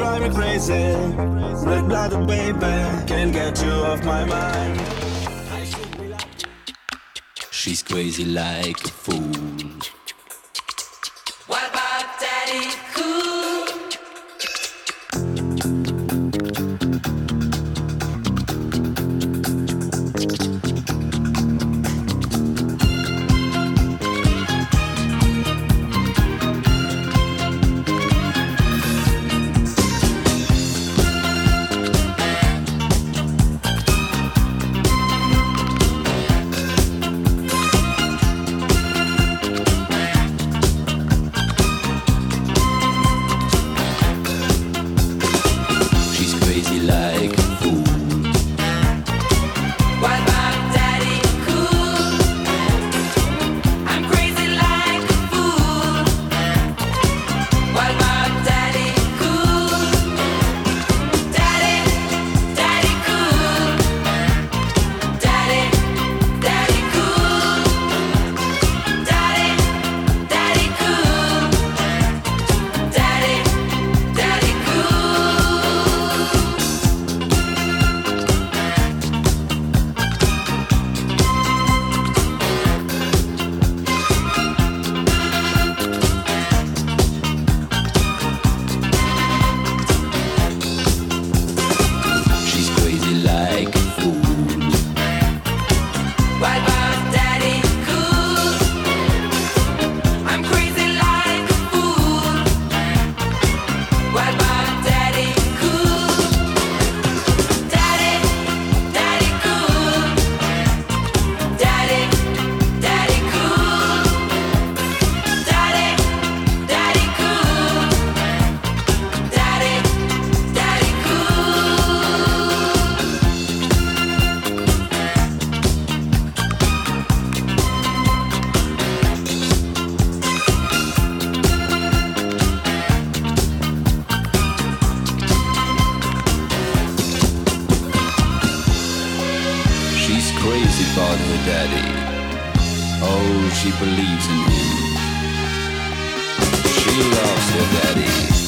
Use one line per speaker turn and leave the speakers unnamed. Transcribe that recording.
drive me crazy. Red blooded baby, can't get you off my mind.
She's crazy like a fool. She's crazy about her daddy. Oh, she believes in him. She loves her daddy.